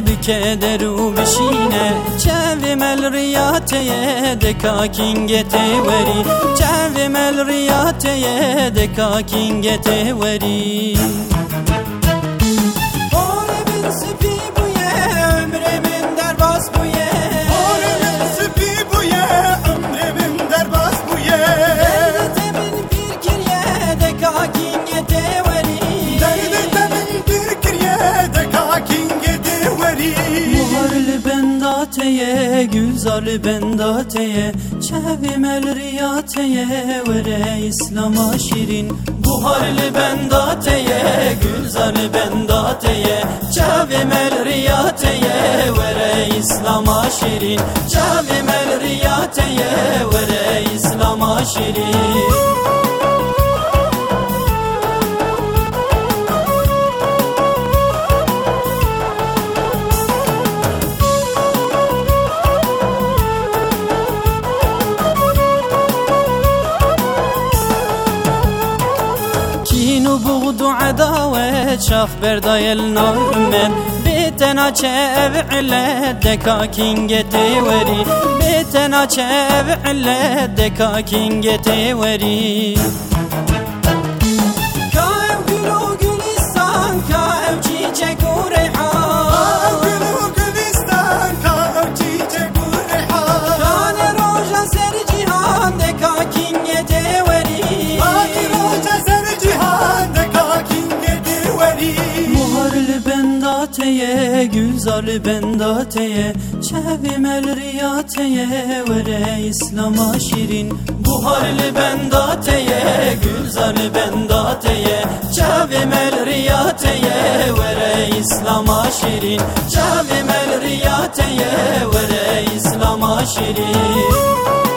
بکدر و بشینه چوی مل ریاته دکا کینگته وری چوی مل ریاته دکا کینگته وری bendatiye Gülzar bendatiye Çevim el riyatiye Vere İslam'a şirin. Buharlı bendatiye Gülzar bendatiye Çevim el riyatiye Vere İslam'a şirin. Çevim el و بغض عداوة شاف برداي النورمن بيتنا چه علت دكا كينج تيوري بيتنا چه علت دكا كينج تيوري bendatiye Gülzar bendatiye Çevim el riyatiye Vere İslam'a şirin. Buharlı bendatiye Gülzar bendatiye Çevim el riyatiye Vere İslam'a şirin. Çevim el riyatiye Vere İslam'a şirin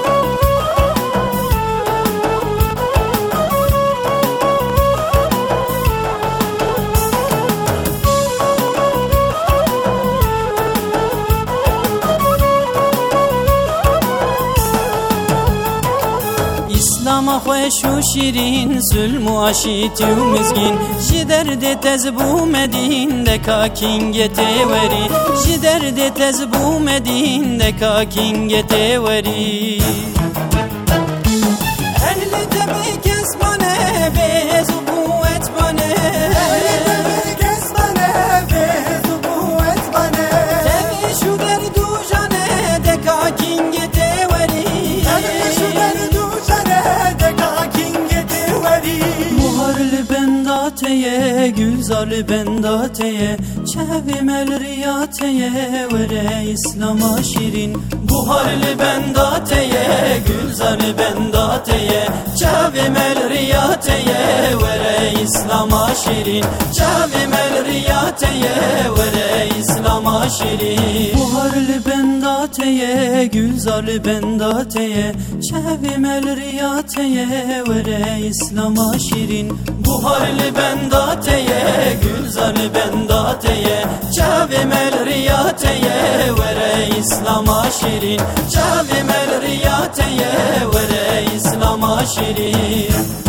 خوش و شیرین سلم و عشیتی و مزگین جی درد تز بو مدین دکا کینگ تیوری جی درد تز بو مدین دکا کینگ تیوری اهل تبی کسمانه بیزو bendatiye Gülzar bendatiye Çevim el riyatiye Vere İslam'a şirin. Buharlı bendatiye Gülzar bendatiye Çevim el riyatiye Vere İslam'a şirin. Çevim el riyatiye Vere İslam'a şirin. Buharlı bendatiye Gülzar bendatiye Çevim el riyatiye Vere İslam'a şirin. Buharlı bendateye Gülzar bendateye Çavim el riyateye Vere İslam'a şirin. Çavim el riyateye Vere İslam'a şirin